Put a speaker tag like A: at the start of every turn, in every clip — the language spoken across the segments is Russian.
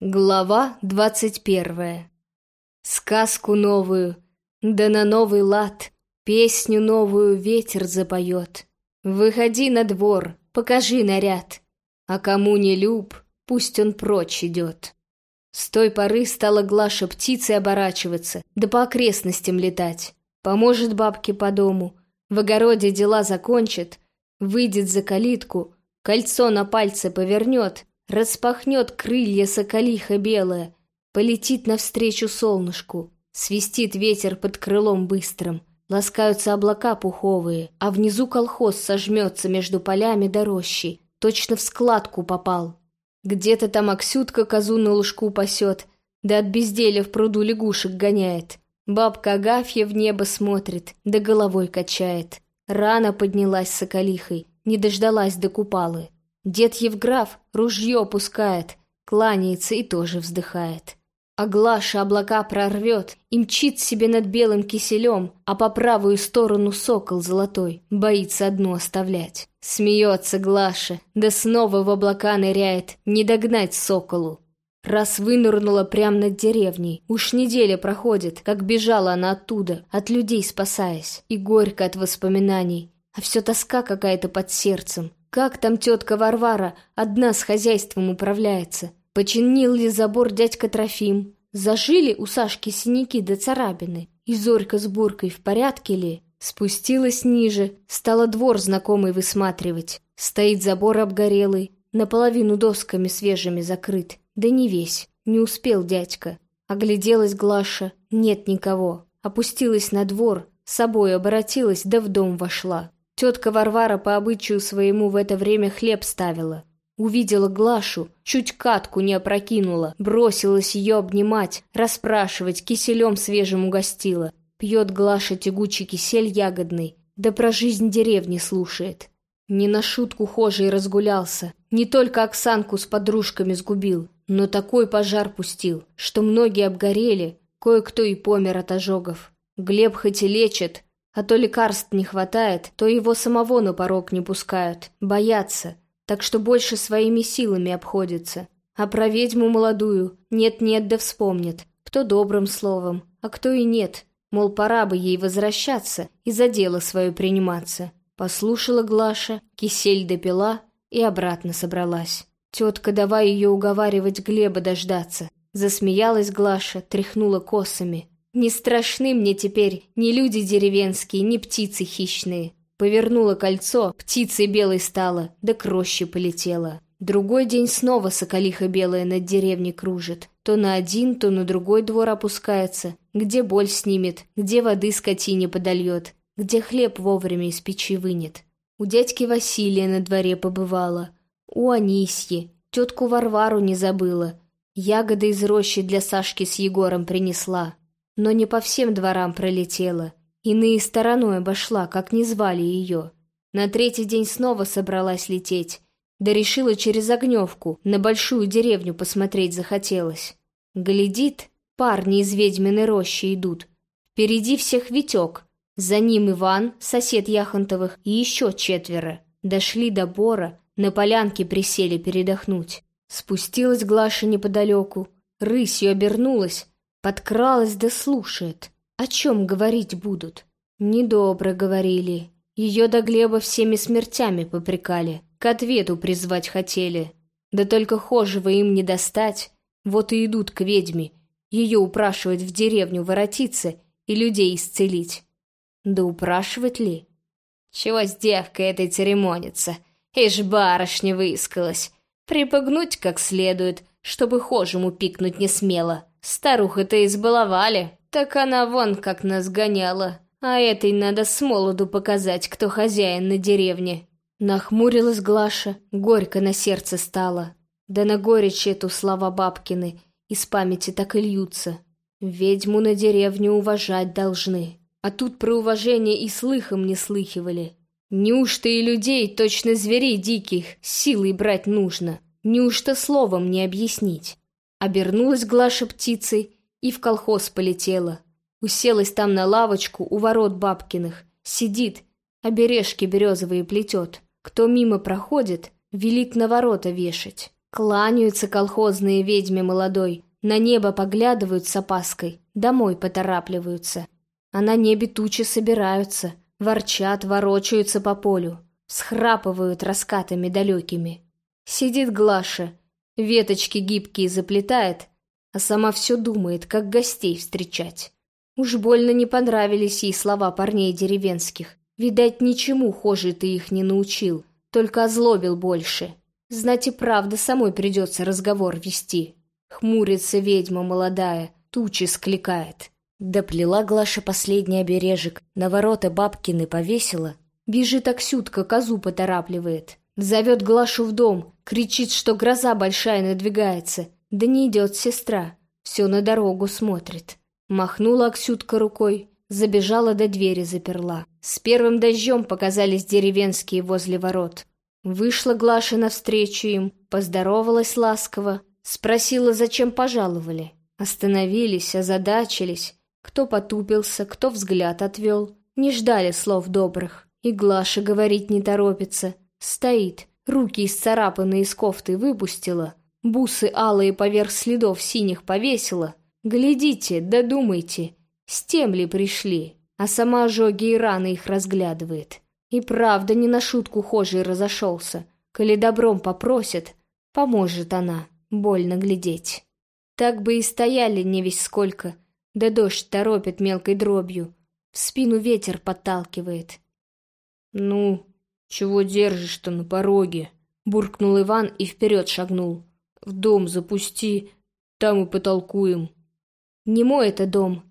A: Глава двадцать первая. Сказку новую, да на новый лад, Песню новую ветер запоет. Выходи на двор, покажи наряд, А кому не люб, пусть он прочь идет. С той поры стала Глаша птицей оборачиваться, да по окрестностям летать. Поможет бабке по дому, в огороде дела закончит, выйдет за калитку, кольцо на пальце повернет, Распахнет крылья соколиха белая, Полетит навстречу солнышку, Свистит ветер под крылом быстрым, Ласкаются облака пуховые, А внизу колхоз сожмется между полями до рощи, Точно в складку попал. Где-то там Аксютка козу на лужку пасет, Да от безделия в пруду лягушек гоняет. Бабка Агафья в небо смотрит, да головой качает. Рано поднялась соколихой, не дождалась до купалы. Дед Евграф ружье пускает, кланяется и тоже вздыхает. А Глаша облака прорвет и мчит себе над белым киселем, а по правую сторону сокол золотой боится одну оставлять. Смеется Глаша, да снова в облака ныряет, не догнать соколу. Раз вынырнула прямо над деревней, уж неделя проходит, как бежала она оттуда, от людей спасаясь, и горько от воспоминаний, а все тоска какая-то под сердцем, как там тетка Варвара одна с хозяйством управляется? Починил ли забор дядька Трофим? Зажили у Сашки синяки до да царапины? И Зорька с Буркой в порядке ли? Спустилась ниже, стала двор знакомый высматривать. Стоит забор обгорелый, наполовину досками свежими закрыт. Да не весь, не успел дядька. Огляделась Глаша, нет никого. Опустилась на двор, собой оборотилась, да в дом вошла. Тетка Варвара по обычаю своему в это время хлеб ставила. Увидела Глашу, чуть катку не опрокинула, бросилась ее обнимать, расспрашивать, киселем свежим угостила. Пьет Глаша тягучий кисель ягодный, да про жизнь деревни слушает. Не на шутку хожий разгулялся, не только Оксанку с подружками сгубил, но такой пожар пустил, что многие обгорели, кое-кто и помер от ожогов. Глеб хоть и лечит, а то лекарств не хватает, то его самого на порог не пускают, боятся, так что больше своими силами обходится. А про ведьму молодую нет-нет да вспомнит, кто добрым словом, а кто и нет, мол, пора бы ей возвращаться и за дело свое приниматься. Послушала Глаша, кисель допила и обратно собралась. Тетка давай ее уговаривать Глеба дождаться. Засмеялась Глаша, тряхнула косами. Не страшны мне теперь ни люди деревенские, ни птицы хищные. Повернула кольцо, птицей белой стала, да к роще полетела. Другой день снова соколиха белая над деревней кружит. То на один, то на другой двор опускается. Где боль снимет, где воды скотине подольет, где хлеб вовремя из печи вынет. У дядьки Василия на дворе побывала. У Анисьи. Тетку Варвару не забыла. Ягоды из рощи для Сашки с Егором принесла но не по всем дворам пролетела. Иные стороной обошла, как не звали ее. На третий день снова собралась лететь, да решила через Огневку, на большую деревню посмотреть захотелось. Глядит, парни из ведьминой рощи идут. Впереди всех Витек, за ним Иван, сосед Яхонтовых, и еще четверо. Дошли до бора, на полянке присели передохнуть. Спустилась Глаша неподалеку, рысью обернулась, Подкралась да слушает. О чем говорить будут? Недобро говорили. Ее до Глеба всеми смертями попрекали. К ответу призвать хотели. Да только хожего им не достать. Вот и идут к ведьме. Ее упрашивать в деревню воротиться и людей исцелить. Да упрашивать ли? Чего с девкой этой церемониться? Ишь, барышня выискалась. Припугнуть как следует, чтобы хожему пикнуть не смело. Старуха-то избаловали, так она вон как нас гоняла. А этой надо с молоду показать, кто хозяин на деревне. Нахмурилась Глаша, горько на сердце стало. Да на горечь эту слова бабкины из памяти так и льются. Ведьму на деревню уважать должны. А тут про уважение и слыхом не слыхивали. Неужто и людей, точно зверей диких, силой брать нужно? Неужто словом не объяснить? Обернулась Глаша птицей и в колхоз полетела. Уселась там на лавочку у ворот бабкиных. Сидит, обережки березовые плетет. Кто мимо проходит, велит на ворота вешать. Кланяются колхозные ведьми молодой, на небо поглядывают с опаской, домой поторапливаются. А на небе тучи собираются, ворчат, ворочаются по полю, схрапывают раскатами далекими. Сидит Глаша, веточки гибкие заплетает, а сама все думает, как гостей встречать. Уж больно не понравились ей слова парней деревенских. Видать, ничему хуже ты их не научил, только озлобил больше. Знать и правда самой придется разговор вести. Хмурится ведьма молодая, тучи скликает. Доплела Глаша последний обережек, на ворота бабкины повесила. Бежит Аксютка, козу поторапливает. Зовет Глашу в дом, кричит, что гроза большая надвигается. Да не идет сестра, все на дорогу смотрит. Махнула Аксютка рукой, забежала до двери заперла. С первым дождем показались деревенские возле ворот. Вышла Глаша навстречу им, поздоровалась ласково, спросила, зачем пожаловали. Остановились, озадачились. Кто потупился, кто взгляд отвел. Не ждали слов добрых. И Глаша говорить не торопится. Стоит, руки исцарапанные из кофты выпустила, бусы алые поверх следов синих повесила. Глядите, додумайте, с тем ли пришли? А сама ожоги и раны их разглядывает. И правда не на шутку хожий разошелся. Коли добром попросит, поможет она, больно глядеть. Так бы и стояли не весь сколько, да дождь торопит мелкой дробью, в спину ветер подталкивает. «Ну, чего держишь-то на пороге?» — буркнул Иван и вперед шагнул. «В дом запусти, там и потолкуем». «Не мой это дом,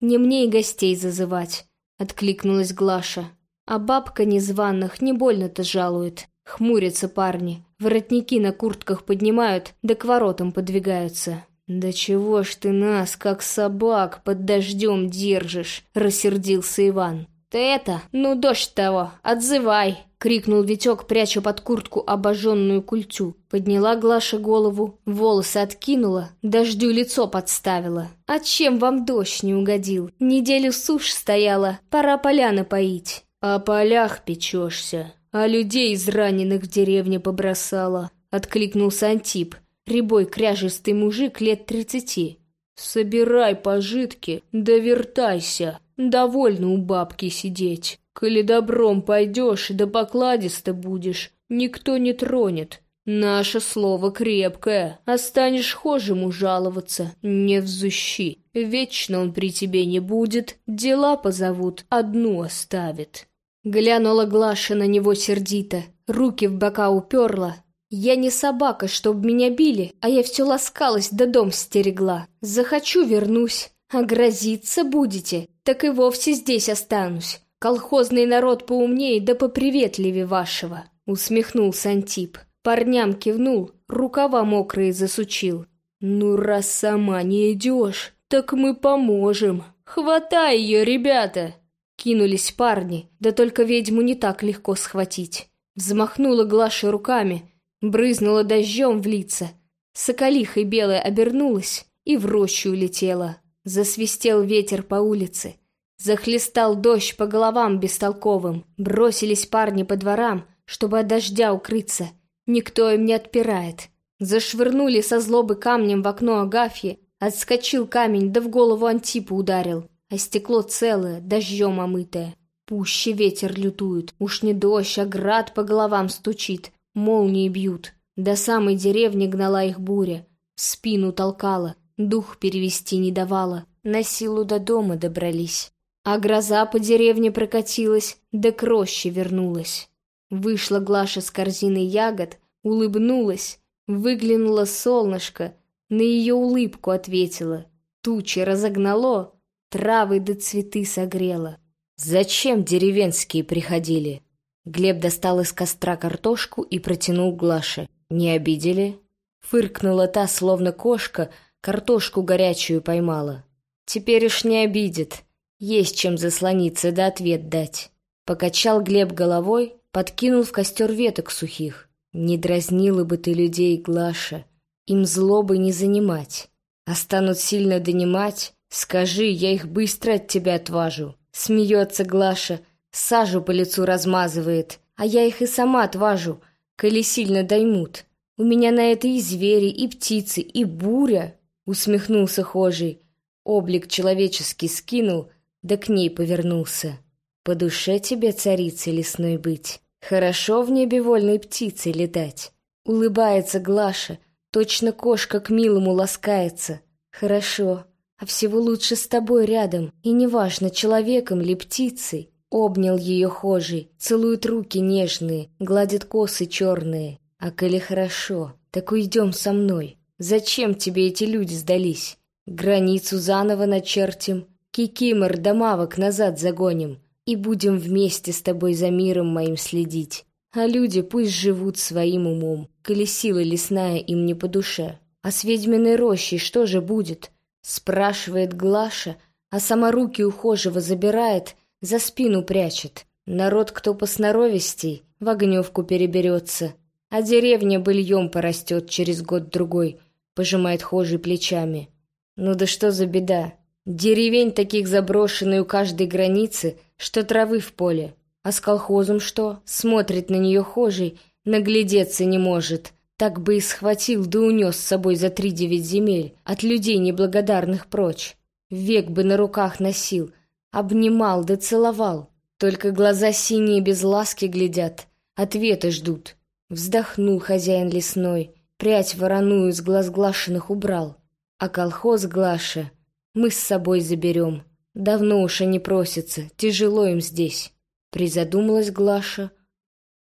A: не мне и гостей зазывать», — откликнулась Глаша. А бабка незваных не больно-то жалует. Хмурятся парни, воротники на куртках поднимают, да к воротам подвигаются. «Да чего ж ты нас, как собак, под дождем держишь?» — рассердился Иван. «Ты это, ну дождь того, отзывай!» — крикнул Витек, пряча под куртку обожженную культю. Подняла Глаша голову, волосы откинула, дождю лицо подставила. «А чем вам дождь не угодил? Неделю сушь стояла, пора поляны поить». «О полях печешься, а людей из раненых в деревне побросала», — откликнулся Антип, рябой кряжистый мужик лет тридцати. «Собирай пожитки, да вертайся, довольно у бабки сидеть. Коли добром пойдешь, да покладисто будешь, никто не тронет. Наше слово крепкое, а станешь хожему жаловаться, не взыщи. Вечно он при тебе не будет, дела позовут, одну оставит». Глянула Глаша на него сердито, руки в бока уперла. «Я не собака, чтоб меня били, а я все ласкалась да дом стерегла. Захочу — вернусь, а грозиться будете, так и вовсе здесь останусь. Колхозный народ поумнее да поприветливее вашего», — усмехнулся Антип. Парням кивнул, рукава мокрые засучил. «Ну, раз сама не идешь, так мы поможем. Хватай ее, ребята!» Кинулись парни, да только ведьму не так легко схватить. Взмахнула Глаша руками, брызнула дождем в лица. Соколихой белая обернулась и в рощу улетела. Засвистел ветер по улице. Захлестал дождь по головам бестолковым. Бросились парни по дворам, чтобы от дождя укрыться. Никто им не отпирает. Зашвырнули со злобы камнем в окно Агафьи. Отскочил камень, да в голову Антипу ударил а стекло целое, дождем омытое. Пуще ветер лютует, уж не дождь, а град по головам стучит, молнии бьют. До самой деревни гнала их буря, спину толкала, дух перевести не давала, на силу до дома добрались. А гроза по деревне прокатилась, да к роще вернулась. Вышла Глаша с корзиной ягод, улыбнулась, выглянуло солнышко, на ее улыбку ответила. Тучи разогнало, Травы да цветы согрела. Зачем деревенские приходили? Глеб достал из костра картошку и протянул Глаше. Не обидели? Фыркнула та, словно кошка, картошку горячую поймала. Теперь уж не обидит. Есть чем заслониться да ответ дать. Покачал Глеб головой, подкинул в костер веток сухих. Не дразнила бы ты людей, Глаша. Им злобы не занимать. А станут сильно донимать, «Скажи, я их быстро от тебя отважу!» Смеется Глаша, сажу по лицу размазывает, а я их и сама отважу, коли сильно доймут. У меня на это и звери, и птицы, и буря!» Усмехнулся хожий. Облик человеческий скинул, да к ней повернулся. «По душе тебе, царицей лесной быть, хорошо в небе вольной птицей летать». Улыбается Глаша, точно кошка к милому ласкается. «Хорошо, а всего лучше с тобой рядом, и неважно, человеком ли птицей». Обнял ее хожий, целует руки нежные, гладит косы черные. А коли хорошо, так уйдем со мной. Зачем тебе эти люди сдались? Границу заново начертим, кикимор да мавок назад загоним, и будем вместе с тобой за миром моим следить. А люди пусть живут своим умом, коли сила лесная им не по душе. А с ведьминой рощей что же будет? Спрашивает Глаша, а сама руки ухожего забирает, за спину прячет. Народ, кто посноровистей, в огневку переберется, а деревня быльем порастет через год-другой, пожимает хожий плечами. Ну да что за беда? Деревень таких заброшенной у каждой границы, что травы в поле. А с колхозом что? Смотрит на нее хожий, наглядеться не может. Так бы и схватил, да унес с собой за три девять земель, от людей неблагодарных прочь. Век бы на руках носил, обнимал да целовал. Только глаза синие без ласки глядят, ответы ждут. Вздохнул хозяин лесной, прядь вороную с глаз глашенных убрал. А колхоз Глаша мы с собой заберем. Давно уж они просятся, тяжело им здесь. Призадумалась Глаша,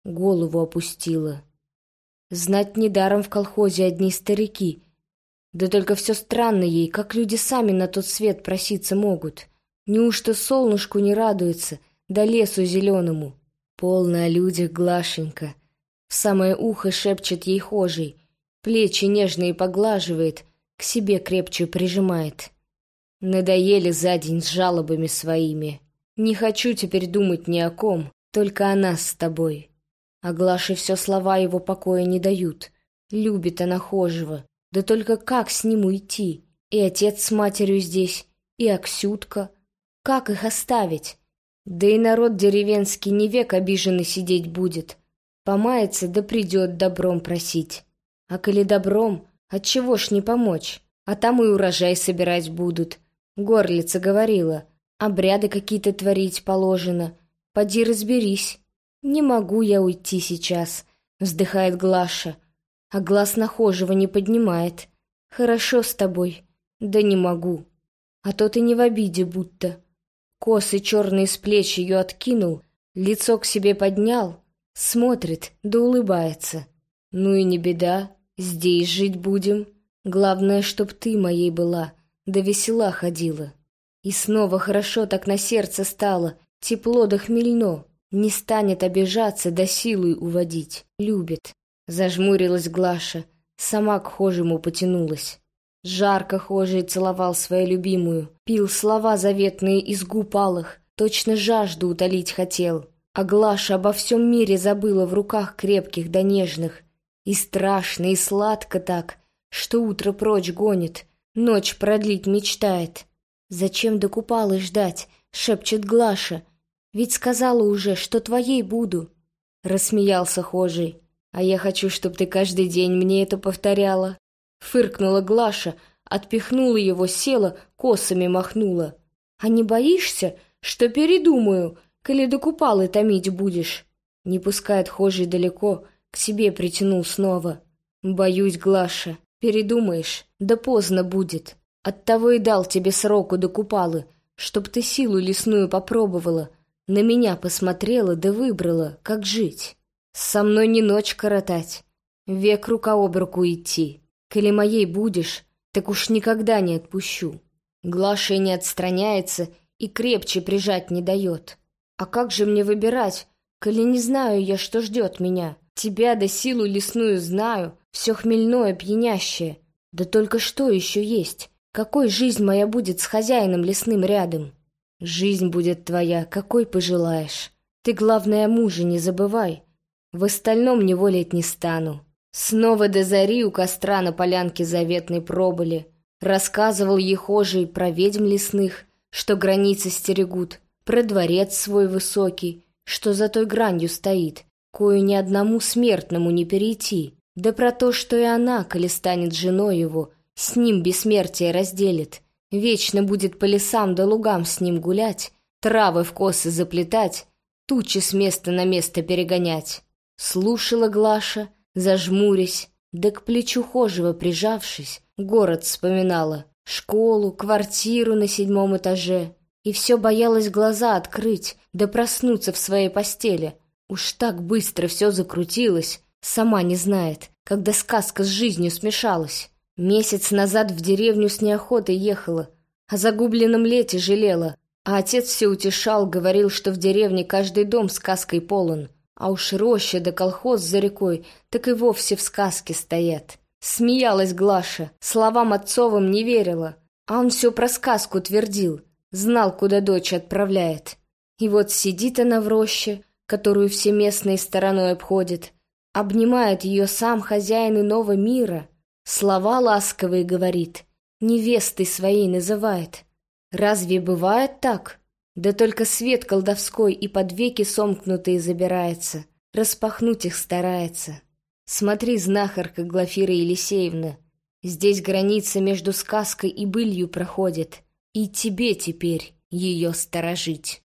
A: голову опустила. Знать недаром в колхозе одни старики. Да только все странно ей, как люди сами на тот свет проситься могут. Неужто солнышку не радуется, да лесу зеленому? Полно о людях Глашенька. В самое ухо шепчет ей хожий, плечи нежные поглаживает, к себе крепче прижимает. Надоели за день с жалобами своими. Не хочу теперь думать ни о ком, только о нас с тобой. А Глаше все слова его покоя не дают. Любит она хожего. Да только как с ним уйти? И отец с матерью здесь, и Аксютка. Как их оставить? Да и народ деревенский не век обиженный сидеть будет. Помается, да придет добром просить. А коли добром, отчего ж не помочь? А там и урожай собирать будут. Горлица говорила — Обряды какие-то творить положено. Поди разберись. Не могу я уйти сейчас, вздыхает Глаша, а глаз нахожего не поднимает. Хорошо с тобой. Да не могу. А то ты не в обиде будто. Косы черные с плеч ее откинул, лицо к себе поднял, смотрит да улыбается. Ну и не беда, здесь жить будем. Главное, чтоб ты моей была, да весела ходила. И снова хорошо так на сердце стало, тепло да хмельно. Не станет обижаться да силой уводить. Любит. Зажмурилась Глаша, сама к хожему потянулась. Жарко хожий целовал свою любимую, пил слова заветные из губ алых, точно жажду утолить хотел. А Глаша обо всем мире забыла в руках крепких да нежных. И страшно, и сладко так, что утро прочь гонит, ночь продлить мечтает. «Зачем до купалы ждать?» — шепчет Глаша. «Ведь сказала уже, что твоей буду». Рассмеялся хожий. «А я хочу, чтоб ты каждый день мне это повторяла». Фыркнула Глаша, отпихнула его, села, косами махнула. «А не боишься, что передумаю, коли до купалы томить будешь?» Не пускает хожий далеко, к себе притянул снова. «Боюсь, Глаша, передумаешь, да поздно будет». Оттого и дал тебе сроку до купалы, чтоб ты силу лесную попробовала, на меня посмотрела да выбрала, как жить. Со мной не ночь коротать, век рука об руку идти. Коли моей будешь, так уж никогда не отпущу. Глаша не отстраняется и крепче прижать не дает. А как же мне выбирать, коли не знаю я, что ждет меня? Тебя да силу лесную знаю, все хмельное, пьянящее. Да только что еще есть? Какой жизнь моя будет с хозяином лесным рядом? Жизнь будет твоя, какой пожелаешь. Ты, главное, о муже не забывай. В остальном не волить не стану. Снова до зари у костра на полянке заветной пробыли. Рассказывал ехожий про ведьм лесных, что границы стерегут, про дворец свой высокий, что за той гранью стоит, кою ни одному смертному не перейти. Да про то, что и она, коли станет женой его, с ним бессмертие разделит, вечно будет по лесам да лугам с ним гулять, травы в косы заплетать, тучи с места на место перегонять. Слушала Глаша, зажмурясь, да к плечу хожего прижавшись, город вспоминала, школу, квартиру на седьмом этаже, и все боялась глаза открыть, да проснуться в своей постели. Уж так быстро все закрутилось, сама не знает, когда сказка с жизнью смешалась. Месяц назад в деревню с неохотой ехала, о загубленном лете жалела, а отец все утешал, говорил, что в деревне каждый дом сказкой полон, а уж роща да колхоз за рекой так и вовсе в сказке стоят. Смеялась Глаша, словам отцовым не верила, а он все про сказку твердил, знал, куда дочь отправляет. И вот сидит она в роще, которую все местные стороной обходят, обнимает ее сам хозяин иного мира, слова ласковые говорит, невестой своей называет. Разве бывает так? Да только свет колдовской и под веки сомкнутые забирается, распахнуть их старается. Смотри, знахарка Глафира Елисеевна, здесь граница между сказкой и былью проходит, и тебе теперь ее сторожить.